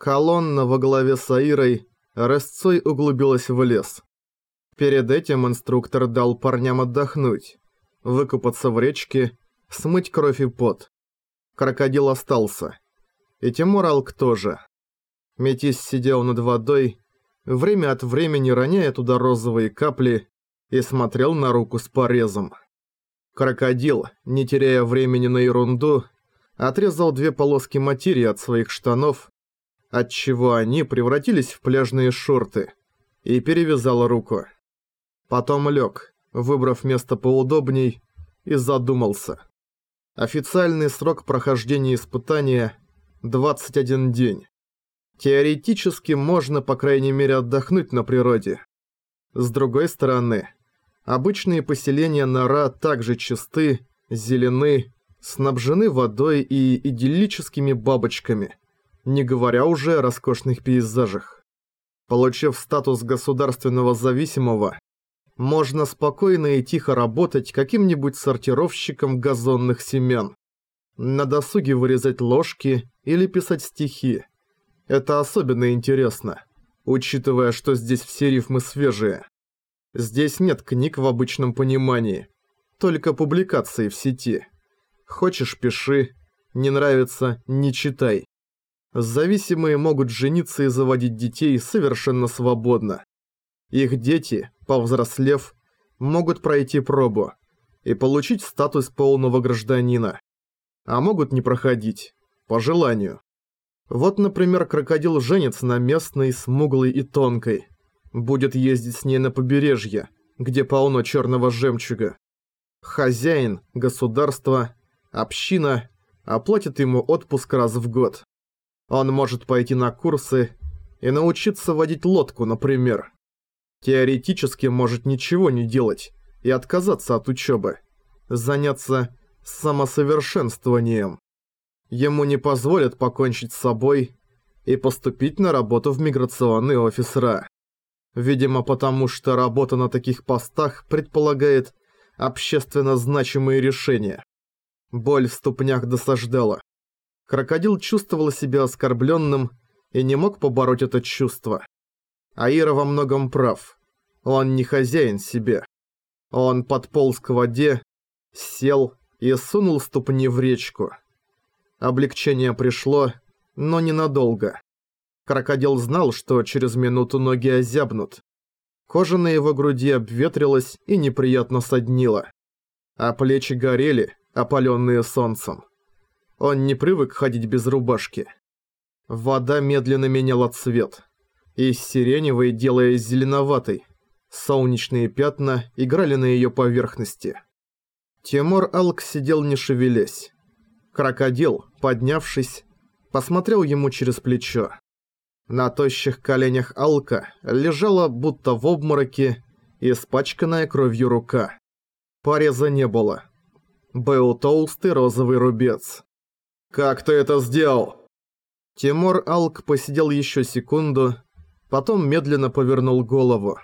Колонна во главе с Аирой рысцой углубилась в лес. Перед этим инструктор дал парням отдохнуть, выкупаться в речке, смыть кровь и пот. Крокодил остался. И Тимур Алк тоже. Метис сидел над водой, время от времени роняя туда розовые капли, и смотрел на руку с порезом. Крокодил, не теряя времени на ерунду, отрезал две полоски материи от своих штанов, отчего они превратились в пляжные шорты, и перевязал руку. Потом лег, выбрав место поудобней, и задумался. Официальный срок прохождения испытания – 21 день. Теоретически можно, по крайней мере, отдохнуть на природе. С другой стороны, обычные поселения Нора также чисты, зелены, снабжены водой и идиллическими бабочками, не говоря уже о роскошных пейзажах. Получив статус государственного зависимого, можно спокойно и тихо работать каким-нибудь сортировщиком газонных семян. На досуге вырезать ложки или писать стихи. Это особенно интересно, учитывая, что здесь все рифмы свежие. Здесь нет книг в обычном понимании, только публикации в сети. Хочешь – пиши, не нравится – не читай. Зависимые могут жениться и заводить детей совершенно свободно. Их дети, повзрослев, могут пройти пробу и получить статус полного гражданина. А могут не проходить, по желанию. Вот, например, крокодил женится на местной, смуглой и тонкой. Будет ездить с ней на побережье, где полно черного жемчуга. Хозяин, государство, община оплатит ему отпуск раз в год. Он может пойти на курсы и научиться водить лодку, например. Теоретически может ничего не делать и отказаться от учебы, заняться самосовершенствованием. Ему не позволят покончить с собой и поступить на работу в миграционный офис РА. Видимо, потому что работа на таких постах предполагает общественно значимые решения. Боль в ступнях досаждала. Крокодил чувствовал себя оскорбленным и не мог побороть это чувство. Аира во многом прав. Он не хозяин себе. Он подполз к воде, сел и сунул ступни в речку. Облегчение пришло, но ненадолго. Крокодил знал, что через минуту ноги озябнут. Кожа на его груди обветрилась и неприятно соднила. А плечи горели, опаленные солнцем. Он не привык ходить без рубашки. Вода медленно меняла цвет из сиреневой, делаясь зеленоватой. Солнечные пятна играли на ее поверхности. Тимур Алк сидел не шевелясь. Крокодил, поднявшись, посмотрел ему через плечо. На тощих коленях Алка лежала, будто в обмороке, испачканная кровью рука. Пореза не было. Был толстый розовый рубец. «Как ты это сделал?» Тимур Алк посидел еще секунду, Потом медленно повернул голову.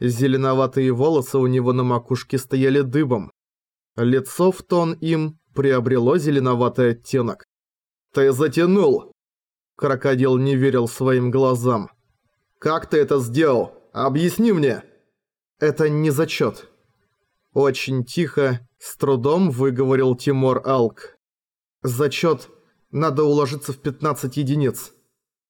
Зеленоватые волосы у него на макушке стояли дыбом. Лицо в тон им приобрело зеленоватый оттенок. «Ты затянул!» Крокодил не верил своим глазам. «Как ты это сделал? Объясни мне!» «Это не зачет. Очень тихо, с трудом выговорил Тимур Алк. «Зачет. Надо уложиться в 15 единиц.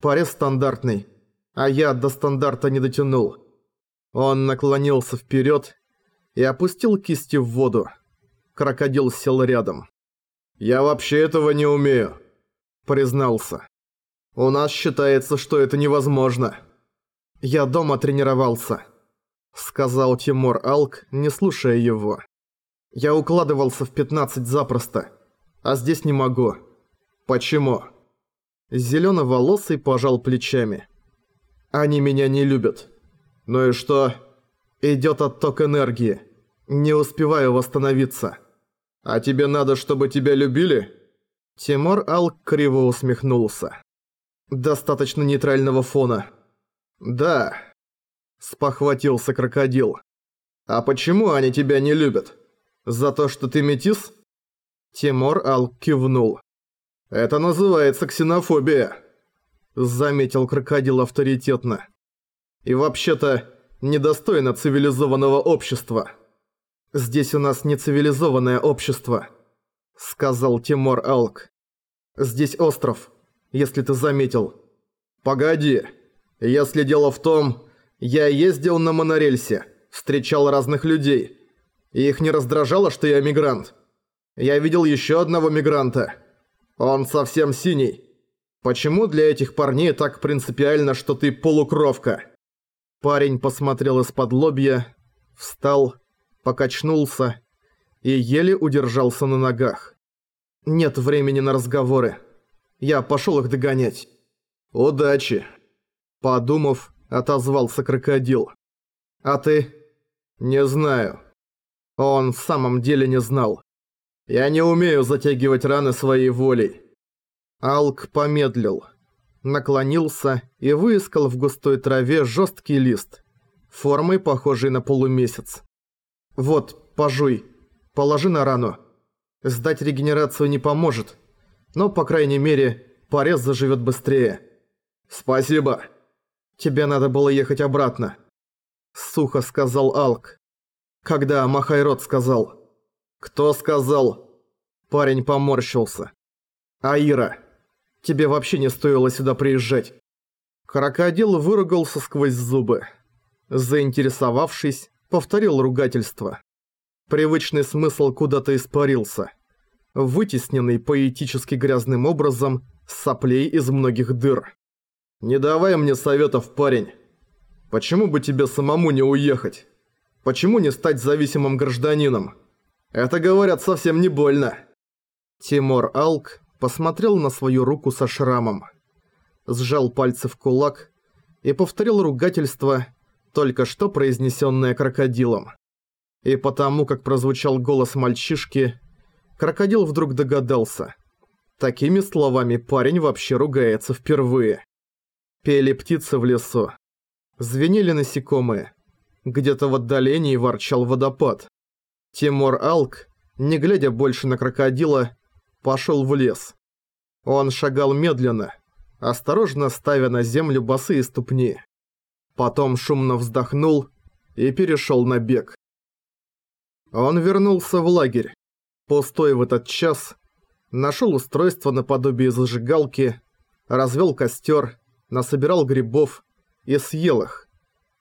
Порез стандартный а я до стандарта не дотянул. Он наклонился вперед и опустил кисти в воду. Крокодил сел рядом. «Я вообще этого не умею», — признался. «У нас считается, что это невозможно». «Я дома тренировался», — сказал Тимур Алк, не слушая его. «Я укладывался в 15 запросто, а здесь не могу». «Почему?» Зелёноволосый пожал плечами. Они меня не любят. Ну и что? Идет отток энергии. Не успеваю восстановиться. А тебе надо, чтобы тебя любили? Тимур Ал криво усмехнулся. Достаточно нейтрального фона. Да. Спохватился крокодил. А почему они тебя не любят? За то, что ты метис? Тимур Ал кивнул. Это называется ксенофобия. заметил крокодил авторитетно. «И вообще-то недостойно цивилизованного общества». «Здесь у нас не цивилизованное общество», — сказал Тимур Алк. «Здесь остров, если ты заметил». «Погоди. Если дело в том, я ездил на монорельсе, встречал разных людей. И их не раздражало, что я мигрант. Я видел еще одного мигранта. Он совсем синий. Почему для этих парней так принципиально, что ты полукровка?» Парень посмотрел из-под лобья, встал покачнулся и еле удержался на ногах. «Нет времени на разговоры. Я пошёл их догонять». «Удачи!» Подумав, отозвался крокодил. «А ты?» «Не знаю». Он в самом деле не знал. «Я не умею затягивать раны своей волей». Алк помедлил, наклонился и выискал в густой траве жесткий лист, формой похожий на полумесяц. «Вот, пожуй. Положи на рану. Сдать регенерацию не поможет. Но, по крайней мере, порез заживет быстрее». «Спасибо». «Тебе надо было ехать обратно», — сухо сказал Алк. «Когда Махайрод сказал». «Кто сказал?» Парень поморщился. «Аира, тебе вообще не стоило сюда приезжать». Крокодил выругался сквозь зубы. Заинтересовавшись, повторил ругательство. Привычный смысл куда-то испарился. Вытесненный поэтически грязным образом соплей из многих дыр. «Не давай мне советов, парень. Почему бы тебе самому не уехать? Почему не стать зависимым гражданином? Это, говорят, совсем не больно». Тимур Алк посмотрел на свою руку со шрамом. Сжал пальцы в кулак и повторил ругательство – только что произнесенное крокодилом. И потому, как прозвучал голос мальчишки, крокодил вдруг догадался. Такими словами парень вообще ругается впервые. Пели птицы в лесу. Звенели насекомые. Где-то в отдалении ворчал водопад. Тимур Алк, не глядя больше на крокодила, пошел в лес. Он шагал медленно, осторожно ставя на землю босые ступни. Потом шумно вздохнул и перешел на бег. Он вернулся в лагерь. Пустой в этот час. Нашел устройство наподобие зажигалки, развел костер, насобирал грибов и съел их,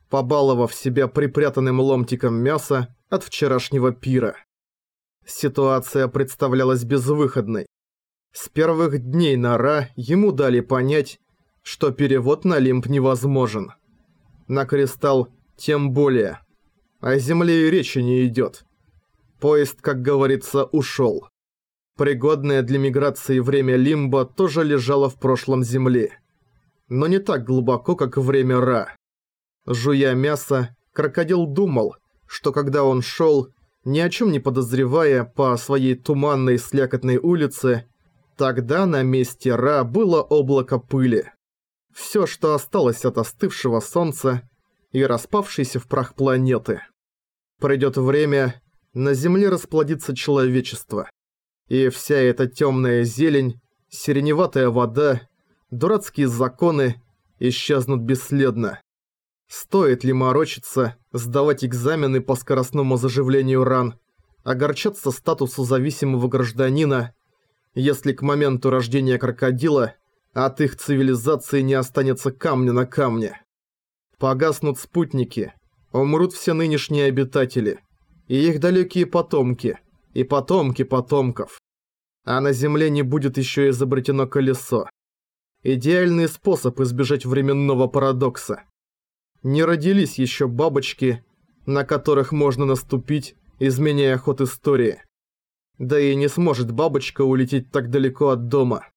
побаловав себя припрятанным ломтиком мяса от вчерашнего пира. Ситуация представлялась безвыходной. С первых дней Нара ему дали понять, что перевод на лимб невозможен на кристалл тем более. О земле и речи не идет. Поезд, как говорится, ушел. Пригодное для миграции время Лимба тоже лежало в прошлом земле. Но не так глубоко, как время Ра. Жуя мясо, крокодил думал, что когда он шел, ни о чем не подозревая по своей туманной слякотной улице, тогда на месте Ра было облако пыли все, что осталось от остывшего солнца и распавшейся в прах планеты. Пройдет время, на Земле расплодится человечество. И вся эта темная зелень, сиреневатая вода, дурацкие законы исчезнут бесследно. Стоит ли морочиться, сдавать экзамены по скоростному заживлению ран, огорчаться статусу зависимого гражданина, если к моменту рождения крокодила от их цивилизации не останется камня на камне. Погаснут спутники, умрут все нынешние обитатели, и их далекие потомки, и потомки потомков. А на Земле не будет еще изобретено колесо. Идеальный способ избежать временного парадокса. Не родились еще бабочки, на которых можно наступить, изменяя ход истории. Да и не сможет бабочка улететь так далеко от дома.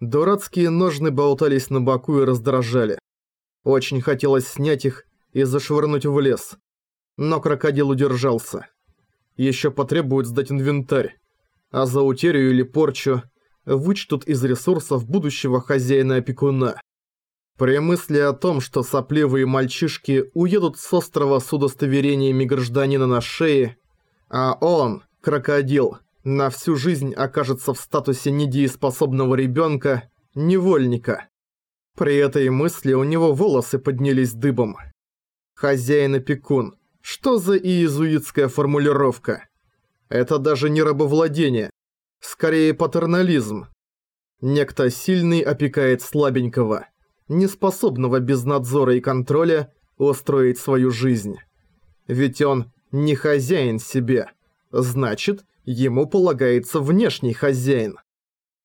Дурацкие ножны болтались на боку и раздражали. Очень хотелось снять их и зашвырнуть в лес. Но крокодил удержался. Еще потребуют сдать инвентарь. А за утерю или порчу вычтут из ресурсов будущего хозяина-опекуна. При мысли о том, что сопливые мальчишки уедут с острова с удостоверениями гражданина на шее, а он, крокодил, на всю жизнь окажется в статусе недееспособного ребенка, невольника. При этой мысли у него волосы поднялись дыбом. Хозяин опекун. Что за иезуитская формулировка? Это даже не рабовладение. Скорее патернализм. Некто сильный опекает слабенького, неспособного без надзора и контроля устроить свою жизнь. Ведь он не хозяин себе. Значит, ему полагается внешний хозяин.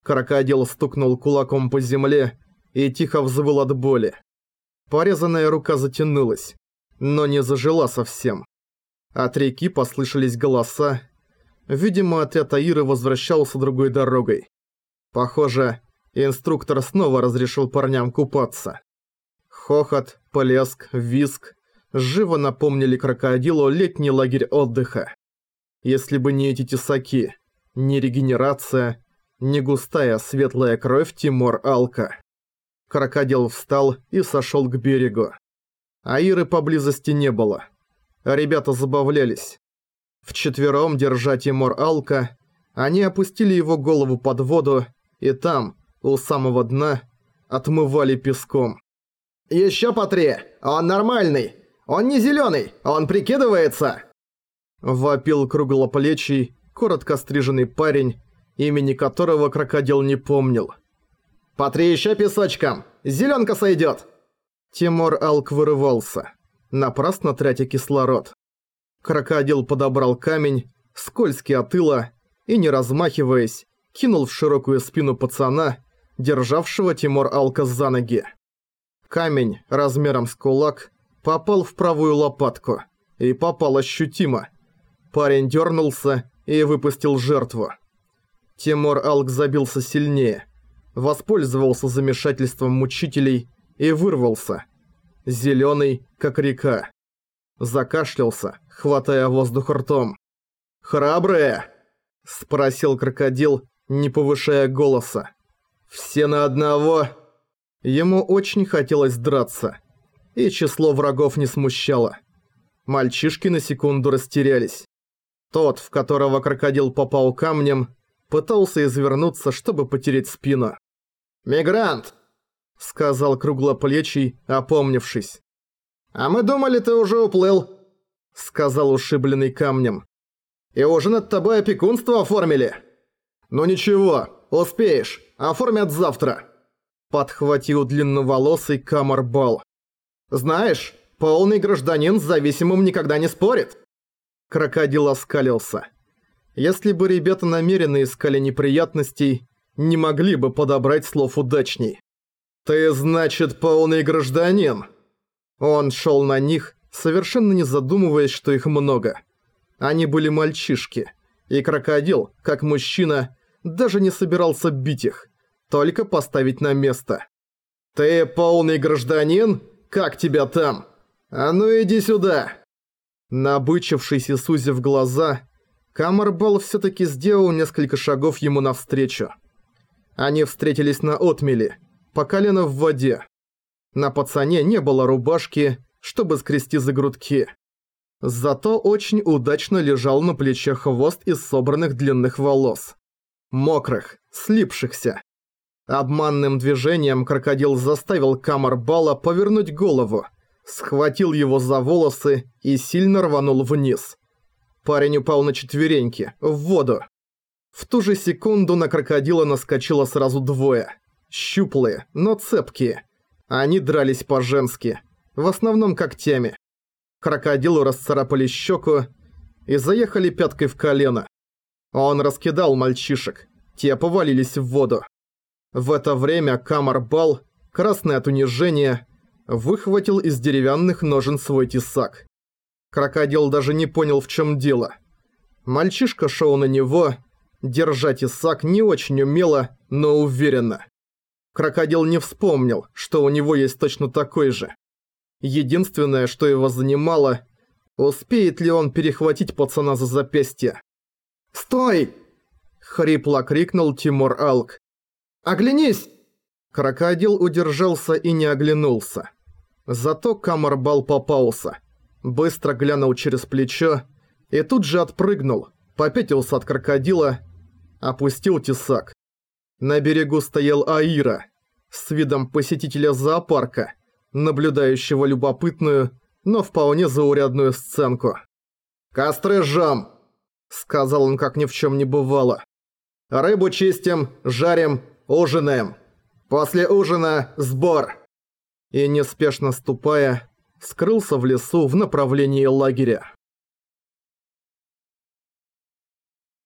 Крокодил стукнул кулаком по земле и тихо взвыл от боли. Порезанная рука затянулась, но не зажила совсем. От реки послышались голоса. Видимо, отряд Аиры возвращался другой дорогой. Похоже, инструктор снова разрешил парням купаться. Хохот, плеск, виск живо напомнили крокодилу летний лагерь отдыха. Если бы не эти тесаки, не регенерация, не густая светлая кровь Тимор Алка. Крокодил встал и сошел к берегу. Аиры поблизости не было. Ребята забавлялись. Вчетвером, держа Тимор Алка, они опустили его голову под воду и там, у самого дна, отмывали песком. «Ещё по три! Он нормальный! Он не зелёный! Он прикидывается!» Вопил круглоплечий, коротко стриженный парень, имени которого крокодил не помнил. «По три ещё песочком! Зелёнка сойдёт!» Тимур Алк вырывался, напрасно тратя кислород. Крокодил подобрал камень, скользкий от ила, и, не размахиваясь, кинул в широкую спину пацана, державшего Тимур Алка за ноги. Камень, размером с кулак, попал в правую лопатку, и попал ощутимо. Парень дернулся и выпустил жертву. Тимур Алк забился сильнее, воспользовался замешательством мучителей и вырвался. Зелёный, как река. Закашлялся, хватая воздух ртом. «Храбрые?» – спросил крокодил, не повышая голоса. «Все на одного?» Ему очень хотелось драться. И число врагов не смущало. Мальчишки на секунду растерялись. Тот, в которого крокодил попал камнем, пытался извернуться, чтобы потереть спину. «Мигрант!» — сказал круглоплечий, опомнившись. «А мы думали, ты уже уплыл», — сказал ушибленный камнем. «И уже над тобой опекунство оформили». «Ну ничего, успеешь, оформят завтра», — подхватил длинноволосый Камарбал. «Знаешь, полный гражданин с зависимым никогда не спорит». Крокодил оскалился. Если бы ребята намеренно искали неприятностей, не могли бы подобрать слов удачней. «Ты, значит, полный гражданин?» Он шел на них, совершенно не задумываясь, что их много. Они были мальчишки, и крокодил, как мужчина, даже не собирался бить их, только поставить на место. «Ты полный гражданин? Как тебя там? А ну иди сюда!» Набычившись и сузив глаза, Камарбал всё-таки сделал несколько шагов ему навстречу. Они встретились на отмеле, по колено в воде. На пацане не было рубашки, чтобы скрести за грудки. Зато очень удачно лежал на плечах хвост из собранных длинных волос. Мокрых, слипшихся. Обманным движением крокодил заставил Камарбала повернуть голову, схватил его за волосы и сильно рванул вниз. Парень упал на четвереньки, в воду. В ту же секунду на крокодила наскочило сразу двое. Щуплые, но цепкие. Они дрались по-женски, в основном когтями. Крокодилу расцарапали щеку и заехали пяткой в колено. Он раскидал мальчишек, те повалились в воду. В это время Камарбал, красный от унижения, выхватил из деревянных ножен свой тесак. Крокодил даже не понял, в чем дело. Мальчишка шел на него, держа тесак не очень умело, но уверенно. Крокодил не вспомнил, что у него есть точно такой же. Единственное, что его занимало, успеет ли он перехватить пацана за запястье. «Стой!» — хрипло крикнул Тимур Алк. «Оглянись!» Крокодил удержался и не оглянулся. Зато Камарбал попался быстро глянул через плечо и тут же отпрыгнул, попятился от крокодила, опустил тесак. На берегу стоял Аира, с видом посетителя зоопарка, наблюдающего любопытную, но вполне заурядную сценку. «Костры жжём!» — сказал он, как ни в чем не бывало. «Рыбу чистим, жарим, ужинаем. После ужина сбор!» И неспешно ступая, скрылся в лесу в направлении лагеря.